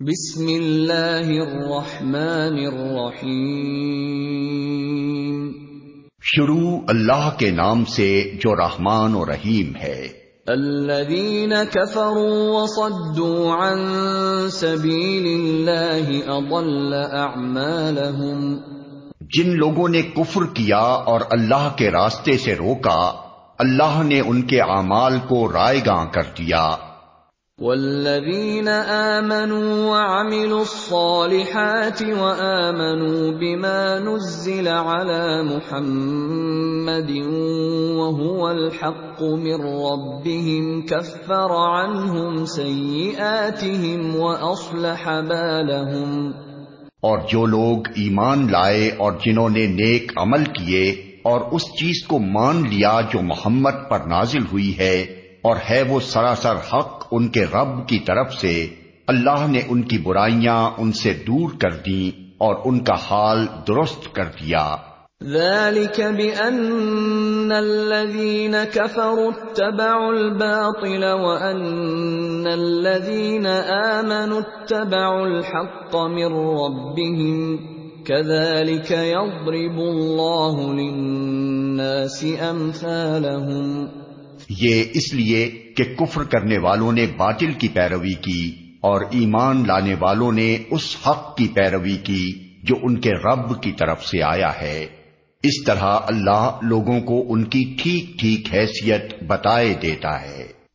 بسم اللہ الرحمن الرحیم۔ شروع اللہ کے نام سے جو رحمان و رحیم ہے۔ الذين كفروا وصدوا عن سبيل الله اضل اعمالهم جن لوگوں نے کفر کیا اور اللہ کے راستے سے روکا اللہ نے ان کے اعمال کو رائے گاں کر دیا۔ والذين آمنوا وعملوا الصالحات وآمنوا بما نزل على محمد وهو الحق من ربهم كفر عنهم سيئاتهم وأصلح بالهم اور جو لوگ ایمان لائے اور جنہوں نے نیک عمل کیے اور اس چیز کو مان لیا جو محمد پر نازل ہوئی ہے اور ہے وہ سراسر حق ان کے رب کی طرف سے، اللہ نے ان کی برائیاں ان سے دور کر دیں اور ان کا حال درست کر دیا۔ ذلك بأن الذين كفروا اتبعوا الباطل وأن الذين آمنوا اتبعوا الحق من ربهم كذلك يضرب الله للناس أمثالهم یہ اس لیے کہ کفر کرنے والوں نے باطل کی پیروی کی اور ایمان لانے والوں نے اس حق کی پیروی کی جو ان کے رب کی طرف سے آیا ہے۔ اس طرح اللہ لوگوں کو ان کی ٹھیک ٹھیک حیثیت بتائے دیتا ہے۔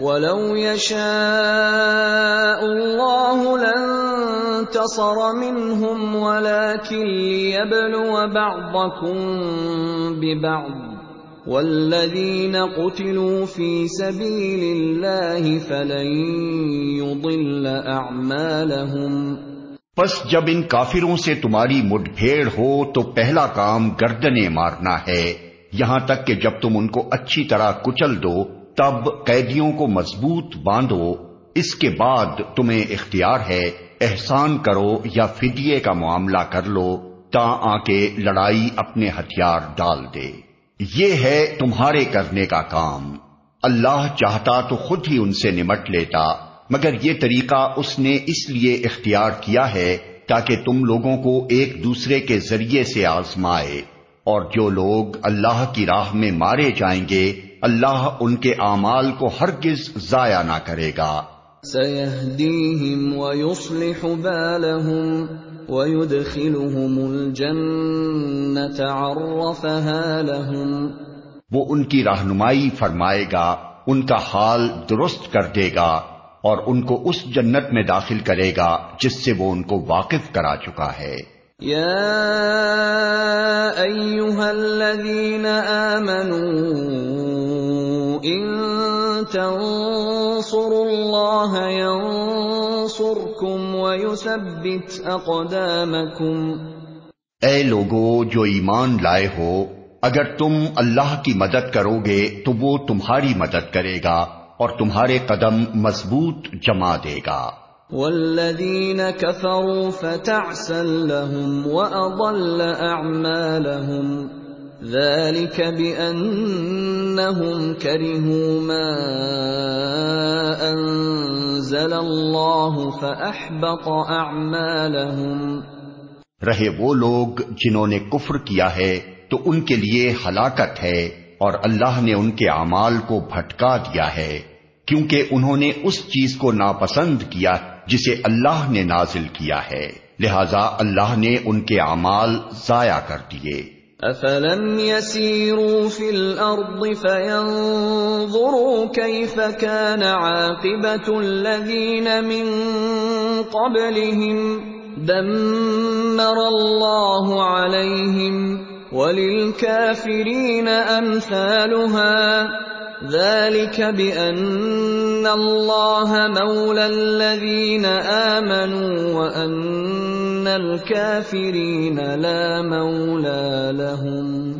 ولو يشاء الله لانتصر منهم ولكن ليبلو بعضكم ببعض والذين قتلوا في سبيل الله فلن يضل اعمالهم پس جب ان کافروں سے تمہاری مڈ بھیڑ ہو تو پہلا کام گردنے مارنا ہے۔ یہاں تک کہ جب تم ان کو اچھی طرح کچل دو تب قیدیوں کو مضبوط باندھو، اس کے بعد تمہیں اختیار ہے احسان کرو یا فدیے کا معاملہ کر لو، تا آ کے لڑائی اپنے ہتھیار ڈال دے۔ یہ ہے تمہارے کرنے کا کام۔ اللہ چاہتا تو خود ہی ان سے نمٹ لیتا، مگر یہ طریقہ اس نے اس لیے اختیار کیا ہے تاکہ تم لوگوں کو ایک دوسرے کے ذریعے سے آزمائے، اور جو لوگ اللہ کی راہ میں مارے جائیں گے اللہ ان کے اعمال کو ہرگز ضائع نہ کرے گا۔ سيهديهم ويصلح بالهم ويدخلهم الجنة عرفها لهم۔ وہ ان کی رہنمائی فرمائے گا ان کا حال درست کر دے گا اور ان کو اس جنت میں داخل کرے گا جس سے وہ ان کو واقف کرا چکا ہے۔ يا ايها الذين امنوا ان تنصروا الله ينصركم ويثبت اقدامكم اے لوگو جو ایمان لائے ہو، اگر تم اللہ کی مدد کرو گے تو وہ تمہاری مدد کرے گا اور تمہارے قدم مضبوط جما دے گا۔ والذين كفروا فتعسا لهم واضل اعمالهم ذلك بانهم كرهوا ما انزل الله فاحبط اعمالهم رہے وہ لوگ جنہوں نے کفر کیا ہے تو ان کے لیے ہلاکت ہے اور اللہ نے ان کے اعمال کو بھٹکا دیا ہے کیونکہ انہوں نے اس چیز کو ناپسند کیا جسے اللہ نے نازل کیا ہے۔ لہذا اللہ نے ان کے اعمال ضائع کر دیے۔ افلم يسيروا في الارض فينظروا كيف كان عاقبه الذين من قبلهم دمر الله عليهم وللكافرين امثالها ذلك بان اللہ مولا الذین آمنوا وان الكافرین لا مولا لهم۔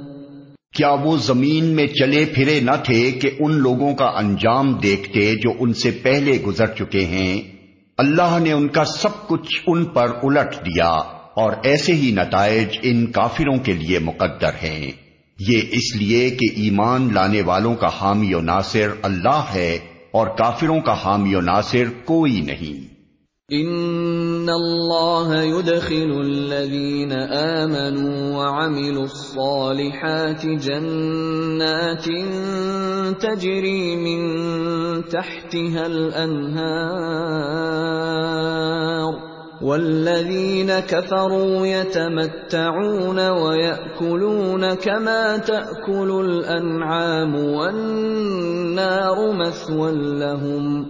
کیا وہ زمین میں چلے پھرے نہ تھے کہ ان لوگوں کا انجام دیکھتے جو ان سے پہلے گزر چکے ہیں؟ اللہ نے ان کا سب کچھ ان پر الٹ دیا اور ایسے ہی نتائج ان کافروں کے لیے مقدر ہیں۔ یہ اس لیے کہ ایمان لانے والوں کا حامی و ناصر اللہ ہے اور کافروں کا حامی و ناصر کوئی نہیں۔ ان اللہ يدخل الذين آمنوا وعملوا الصالحات جنات تجري من تحتها الانهار والذين كفروا يتمتعون ويأكلون كما تأكل الأنعام والنار مثوى لهم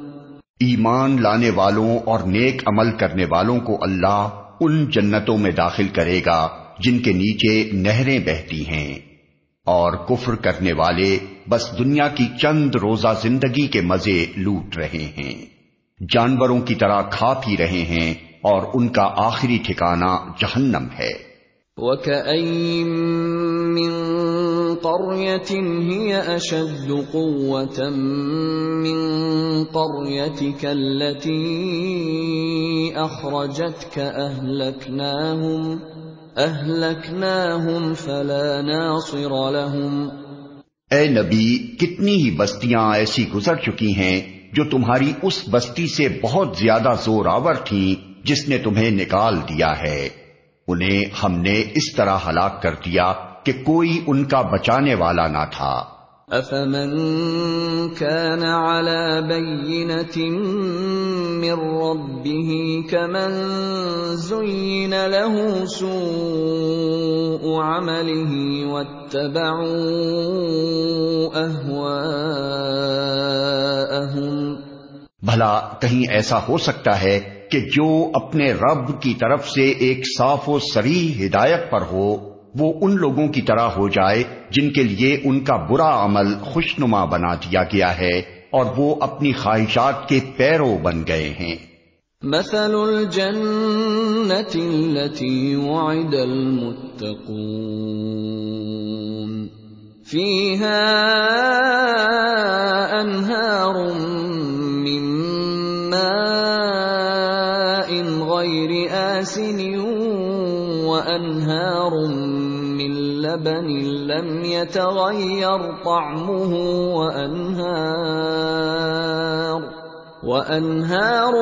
ایمان لانے والوں اور نیک عمل کرنے والوں کو اللہ ان جنتوں میں داخل کرے گا جن کے نیچے نہریں بہتی ہیں۔ اور کفر کرنے والے بس دنیا کی چند روزہ زندگی کے مزے لوٹ رہے ہیں۔ جانوروں کی طرح کھا پی رہے ہیں۔ اور ان کا آخری ٹھکانہ جہنم ہے۔ مِّن قَرْيَةٍ هِيَ أَشَدُّ قُوَّةً مِّن قَرْيَتِكَ الَّتِي أَخْرَجَتْكَ أَهْلَكْنَاهُمْ أَهْلَكْنَاهُمْ فَلَا نَاصِرَ لَهُمْ۔ اے نبی کتنی ہی بستیاں ایسی گزر چکی ہیں جو تمہاری اس بستی سے بہت زیادہ زور آور تھیں۔ جس نے تمہیں نکال دیا ہے۔ انہیں ہم نے اس طرح ہلاک کر دیا کہ کوئی ان کا بچانے والا نہ تھا۔ افمن كان على بينة من ربه كمن زين له سوء عمله واتبعوا أهواءهم۔ بھلا کہیں ایسا ہو سکتا ہے کہ جو اپنے رب کی طرف سے ایک صاف و سری ہدایت پر ہو، وہ ان لوگوں کی طرح ہو جائے جن کے لیے ان کا برا عمل خوشنما بنا دیا گیا ہے اور وہ اپنی خواہشات کے پیرو بن گئے ہیں۔ مثل الجنة التي وعد المتقون فيها أنهار غير وأنهار من لبن لم يتغير طعمه وأنهار وأنهار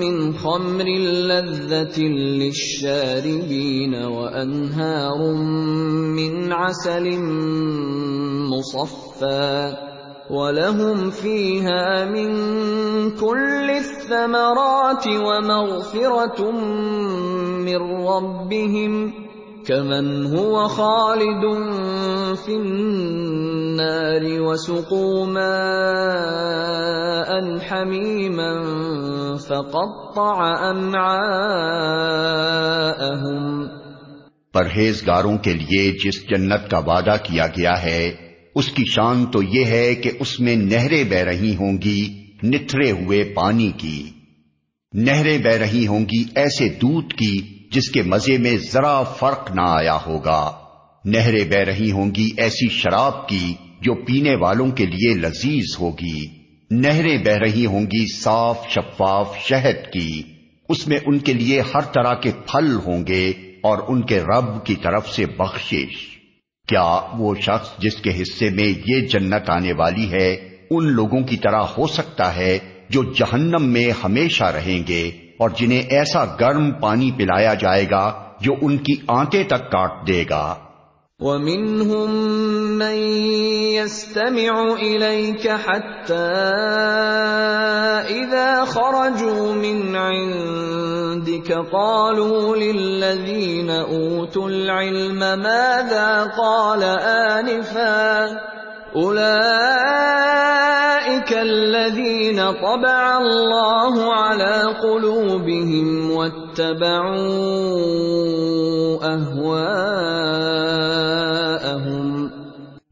من خمر لذة للشاربين وأنهار من عسل مصفى وَلَهُمْ فِيهَا مِن كُلِّ الثَّمَرَاتِ وَمَغْفِرَةٌ مِّن رَّبِّهِمْ كَمَنْ هُوَ خَالِدٌ فِي النَّارِ وَسُقُوا مَاءً حَمِيمًا فَقَطَّعَ أَمْعَاءَهُمْ پرہیزگاروں کے لیے جس جنت کا وعدہ کیا گیا ہے اس کی شان تو یہ ہے کہ اس میں نہریں بہ رہی ہوں گی نتھرے ہوئے پانی کی۔ نہریں بہ رہی ہوں گی ایسے دودھ کی جس کے مزے میں ذرا فرق نہ آیا ہوگا۔ نہریں بہ رہی ہوں گی ایسی شراب کی جو پینے والوں کے لیے لذیذ ہوگی۔ نہریں بہ رہی ہوں گی صاف شفاف شہد کی۔ اس میں ان کے لیے ہر طرح کے پھل ہوں گے اور ان کے رب کی طرف سے بخشش۔ کیا وہ شخص جس کے حصے میں یہ جنت آنے والی ہے، ان لوگوں کی طرح ہو سکتا ہے جو جہنم میں ہمیشہ رہیں گے اور جنہیں ایسا گرم پانی پلایا جائے گا جو ان کی آنتے تک کاٹ دے گا۔ وَمِنْهُمْ مَنْ يَسْتَمِعُ إِلَيْكَ حَتَّى إِذَا خَرَجُوا مِنْ عِنْدِكَ قَالُوا لِلَّذِينَ أُوتُوا الْعِلْمَ مَاذَا قَالَ آنِفًا أُولَئِكَ الَّذِينَ طَبَعَ اللَّهُ عَلَى قُلُوبِهِمْ وَاتَّبَعُوا أَهْوَاءَهُمْ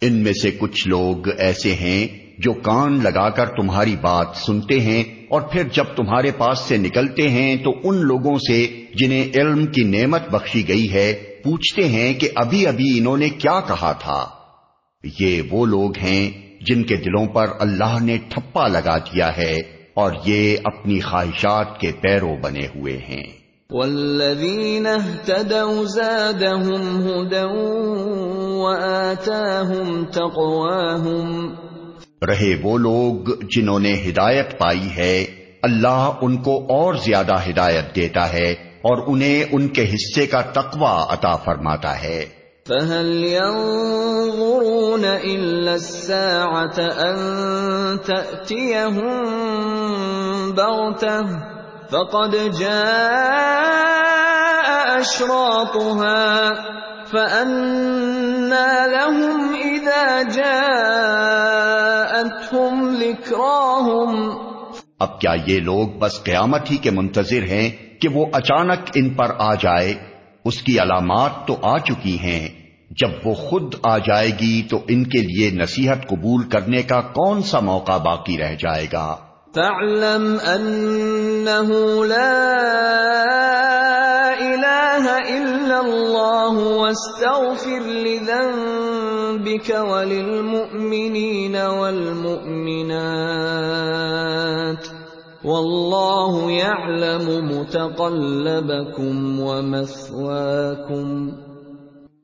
ان میں سے کچھ لوگ ایسے ہیں جو کان لگا کر تمہاری بات سنتے ہیں اور پھر جب تمہارے پاس سے نکلتے ہیں تو ان لوگوں سے جنہیں علم کی نعمت بخشی گئی ہے پوچھتے ہیں کہ ابھی ابھی انہوں نے کیا کہا تھا۔ یہ وہ لوگ ہیں جن کے دلوں پر اللہ نے ٹھپا لگا دیا ہے اور یہ اپنی خواہشات کے پیروں بنے ہوئے ہیں۔ والذین اهتدوا زادهم هدى وآتاهم تقواهم رہے وہ لوگ جنہوں نے ہدایت پائی ہے اللہ ان کو اور زیادہ ہدایت دیتا ہے اور انہیں ان کے حصے کا تقوی عطا فرماتا ہے۔ فهل ينظرون إلا الساعة أن تأتيهم بغتة فقد جاء أشراطها فأنا لهم إذا جاءتهم ذكراهم. اب کیا یہ لوگ بس قیامت ہی کے منتظر ہیں کہ وہ اچانک ان پر آ جائے؟ اس کی علامات تو آ چکی ہیں۔ جب وہ خود آ جائے گی تو ان کے لیے نصیحت قبول کرنے کا کون سا موقع باقی رہ جائے گا؟ فاعلم انه لا الہ الا اللہ واستغفر لذنبك وللمؤمنین والمؤمنات واللہ يعلم متقلبكم ومثواكم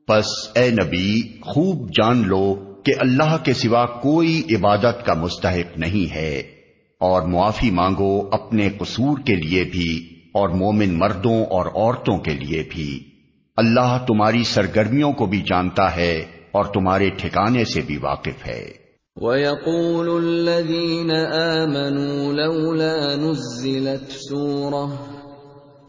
پس اے نبی، خوب جان لو کہ اللہ کے سوا کوئی عبادت کا مستحق نہیں ہے۔ اور معافی مانگو اپنے قصور کے لیے بھی اور مومن مردوں اور عورتوں کے لیے بھی۔ اللہ تمہاری سرگرمیوں کو بھی جانتا ہے اور تمہارے ٹھکانے سے بھی واقف ہے۔ وَيَقُولُ الَّذِينَ آمَنُوا لَوْلَا نُزِّلَتْ سُورَةٌ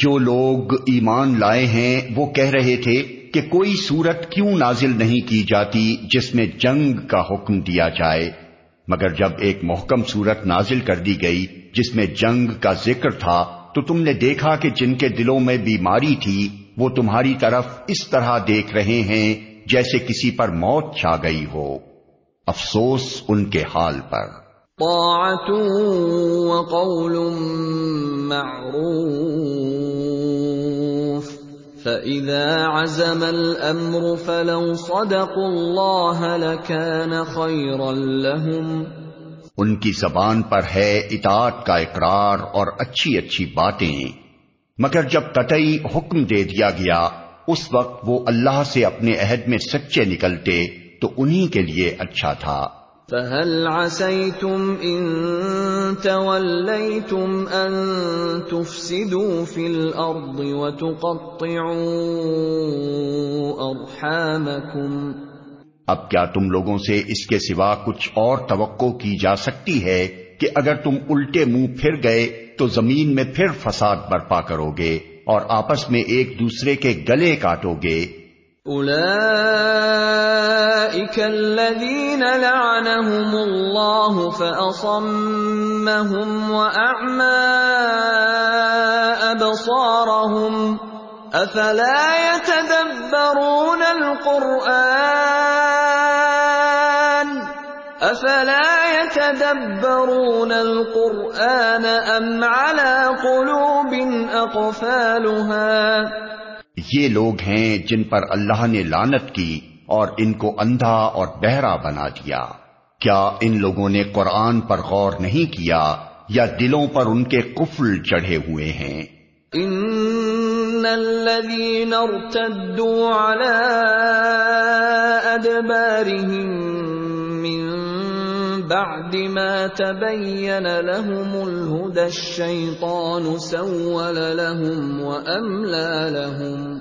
جو لوگ ایمان لائے ہیں، وہ کہہ رہے تھے کہ کوئی صورت کیوں نازل نہیں کی جاتی جس میں جنگ کا حکم دیا جائے؟ مگر جب ایک محکم صورت نازل کر دی گئی جس میں جنگ کا ذکر تھا، تو تم نے دیکھا کہ جن کے دلوں میں بیماری تھی، وہ تمہاری طرف اس طرح دیکھ رہے ہیں جیسے کسی پر موت چھا گئی ہو۔ افسوس ان کے حال پر۔ طاعت وقول معروف۔ فإذا عزم الأمر فلو صدقوا الله لكان خيرا لهم ان کی زبان پر ہے اطاعت کا اقرار اور اچھی اچھی باتیں۔ مگر جب قطعی حکم دے دیا گیا، اس وقت وہ اللہ سے اپنے عہد میں سچے نکلتے تو انہی کے لیے اچھا تھا۔ فهل عسيتم ان توليتم ان تفسدوا في الارض وتقطعوا ارحامكم اب کیا تم لوگوں سے اس کے سوا کچھ اور توقع کی جا سکتی ہے کہ اگر تم الٹے منہ پھر گئے تو زمین میں پھر فساد برپا کرو گے اور آپس میں ایک دوسرے کے گلے کاٹو گے؟ الذين لعنهم الله فأصمهم وأعمى أبصارهم أفلا يتدبرون القرآن أفلا يتدبرون القرآن أم على قلوب أقفالها یہ لوگ ہیں جن پر اللہ نے لانت کی اور ان کو اندھا اور بہرا بنا دیا۔ کیا ان لوگوں نے قرآن پر غور نہیں کیا یا دلوں پر ان کے قفل چڑھے ہوئے ہیں؟ ان الذين ارتدوا على من بعد ما تبين لهم الهدى الشيطان سول لهم واملا لهم.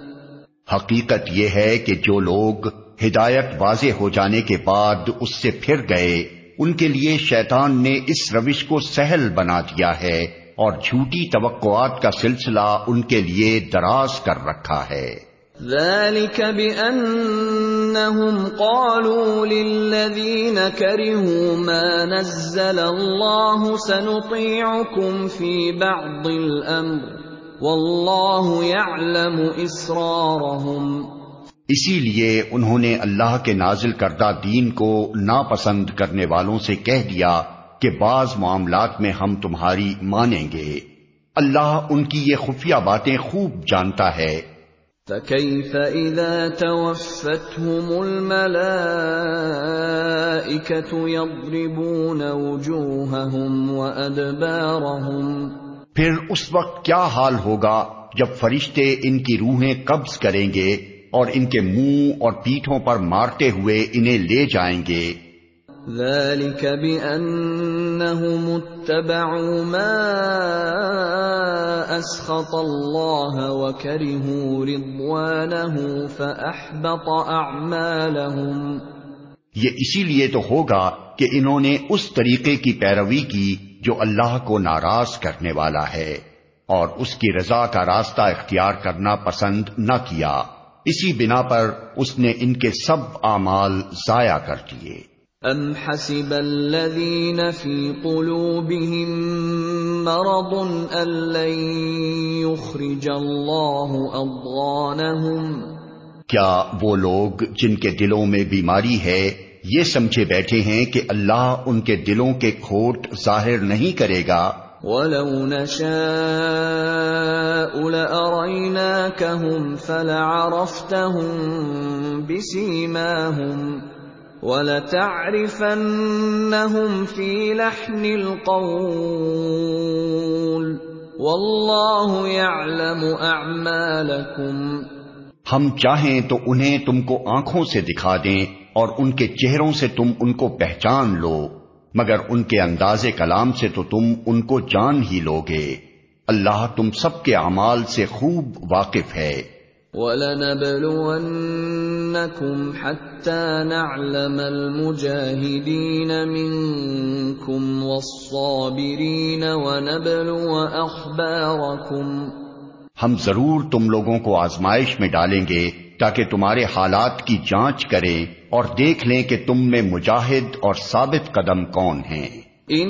حقیقت یہ ہے کہ جو لوگ ہدایت واضح ہو جانے کے بعد اس سے پھر گئے، ان کے لیے شیطان نے اس روش کو سہل بنا دیا ہے اور جھوٹی توقعات کا سلسلہ ان کے لیے دراز کر رکھا ہے۔ ذلك بأنهم قالوا للذين كرهوا ما نزل الله سنطيعكم في بعض الأمر والله يعلم إسرارهم. اسی لیے انہوں نے اللہ کے نازل کردہ دین کو ناپسند کرنے والوں سے کہہ دیا کہ بعض معاملات میں ہم تمہاری مانیں گے۔ اللہ ان کی یہ خفیہ باتیں خوب جانتا ہے۔ فكيف إذا توفتهم الملائكة يضربون وجوههم وأدبارهم پھر اس وقت کیا حال ہوگا جب فرشتے ان کی روحیں قبض کریں گے اور ان کے منہ اور پیٹھوں پر مارتے ہوئے انہیں لے جائیں گے؟ ذلك بأنهم اتبعوا ما أسخط الله وكرهوا رضوانه فأحبط أعمالهم یہ اسی لیے تو ہوگا کہ انہوں نے اس طریقے کی پیروی کی جو اللہ کو ناراض کرنے والا ہے اور اس کی رضا کا راستہ اختیار کرنا پسند نہ کیا۔ اسی بنا پر اس نے ان کے سب اعمال ضائع کر دیے۔ ام حسب الذين في قلوبهم مرض ان لن يخرج الله اضغانهم کیا وہ لوگ جن کے دلوں میں بیماری ہے یہ سمجھے بیٹھے ہیں کہ اللہ ان کے دلوں کے کھوٹ ظاہر نہیں کرے گا؟ وَلَوْ نَشَاءُ لَأَرَيْنَاكَهُمْ فَلَعَرَفْتَهُمْ بِسِيمَاهُمْ وَلَتَعْرِفَنَّهُمْ فِي لَحْنِ الْقَوْلِ وَاللَّهُ يَعْلَمُ أَعْمَالَكُمْ. ہم چاہیں تو انہیں تم کو آنکھوں سے دکھا دیں اور ان کے چہروں سے تم ان کو پہچان لو، مگر ان کے انداز کلام سے تو تم ان کو جان ہی لوگے۔ اللہ تم سب کے اعمال سے خوب واقف ہے۔ وَلَنَبْلُوَنَّكُمْ حَتَّى نَعْلَمَ الْمُجَاهِدِينَ مِنْكُمْ وَالصَّابِرِينَ وَنَبْلُوَ أَخْبَارَكُمْ. ہم ضرور تم لوگوں کو آزمائش میں ڈالیں گے تاکہ تمہارے حالات کی جانچ کریں اور دیکھ لیں کہ تم میں مجاہد اور ثابت قدم کون ہیں۔ ان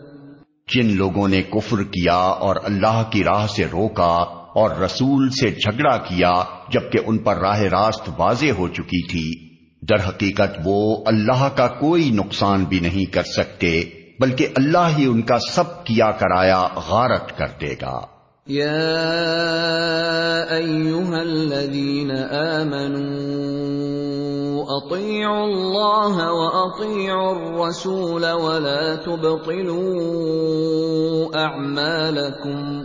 جن لوگوں نے کفر کیا اور اللہ کی راہ سے روکا اور رسول سے جھگڑا کیا جبکہ ان پر راہ راست واضح ہو چکی تھی، در حقیقت وہ اللہ کا کوئی نقصان بھی نہیں کر سکتے، بلکہ اللہ ہی ان کا سب کیا کرایا غارت کر دے گا۔ الذين اطیعوا اللہ واطیعوا الرسول ولا تبطلوا اعمالکم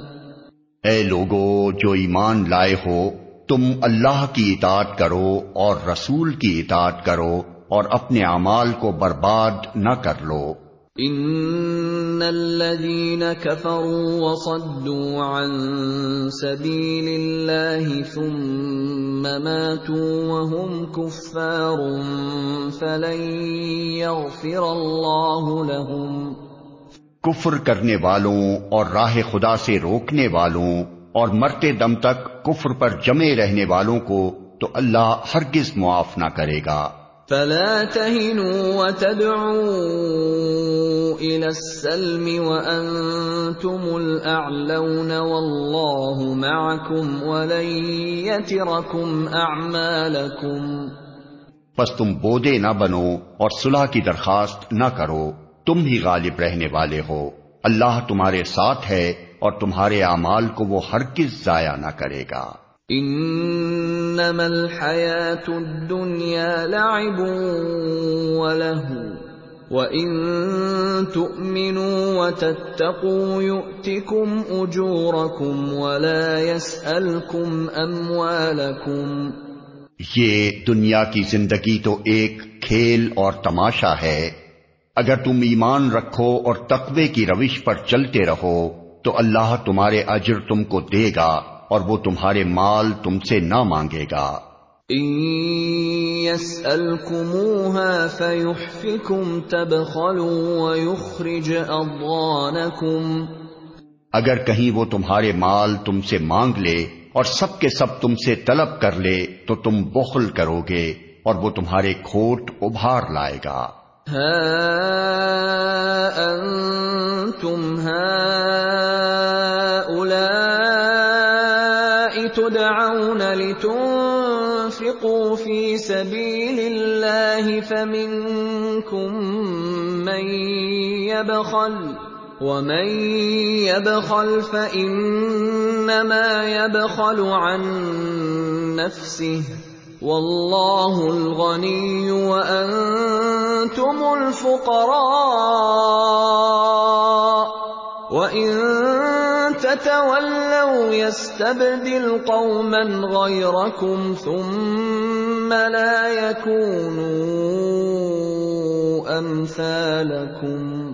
اے لوگو، جو ایمان لائے ہو، تم اللہ کی اطاعت کرو اور رسول کی اطاعت کرو اور اپنے اعمال کو برباد نہ کر لو۔ ان الذين كفروا وصدوا عن سبيل الله ثم ماتوا وهم كفار فلن يغفر الله لهم کفر کرنے والوں اور راہ خدا سے روکنے والوں اور مرتے دم تک کفر پر جمے رہنے والوں کو تو اللہ ہرگز معاف نہ کرے گا۔ فلا تهنوا وتدعوا الى السلم وانتم الاعلون والله معكم ولن يتركم اعمالكم پس تم بودے نہ بنو اور صلح کی درخواست نہ کرو تم ہی غالب رہنے والے ہو۔ اللہ تمہارے ساتھ ہے اور تمہارے اعمال کو وہ ہرگز ضائع نہ کرے گا۔ انما الحیات الدنیا لعب وله وَإِن تُؤْمِنُوا وَتَتَّقُوا يُؤْتِكُمْ أُجُورَكُمْ وَلَا يَسْأَلْكُمْ أَمْوَالَكُمْ یہ دنیا کی زندگی تو ایک کھیل اور تماشا ہے۔ اگر تم ایمان رکھو اور تقوی کی روش پر چلتے رہو، تو اللہ تمہارے اجر تم کو دے گا اور وہ تمہارے مال تم سے نہ مانگے گا۔ اگر کہیں وہ تمہارے مال تم سے مانگ لے اور سب کے سب تم سے طلب کر لے تو تم بخل کرو گے اور وہ تمہارے کھوٹ ابھار لائے گا۔ انتم هؤلاء تدعون لتنفقوا في سبيل الله فمنكم من يبخل ومن يبخل فإنما يبخل عن نفسه واللہ الغنی وانتم الفقراء وان تتولوا يستبدل قوما غيركم ثم لا يكونوا امثالكم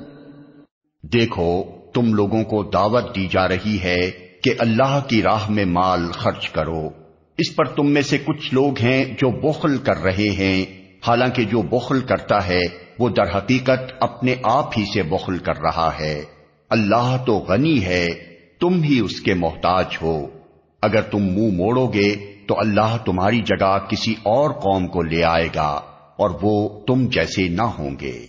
دیکھو، تم لوگوں کو دعوت دی جا رہی ہے کہ اللہ کی راہ میں مال خرچ کرو۔ اس پر تم میں سے کچھ لوگ ہیں جو بخل کر رہے ہیں۔ حالانکہ جو بخل کرتا ہے، وہ در حقیقت اپنے آپ ہی سے بخل کر رہا ہے۔ اللہ تو غنی ہے، تم ہی اس کے محتاج ہو۔ اگر تم منہ مو موڑو گے، تو اللہ تمہاری جگہ کسی اور قوم کو لے آئے گا اور وہ تم جیسے نہ ہوں گے۔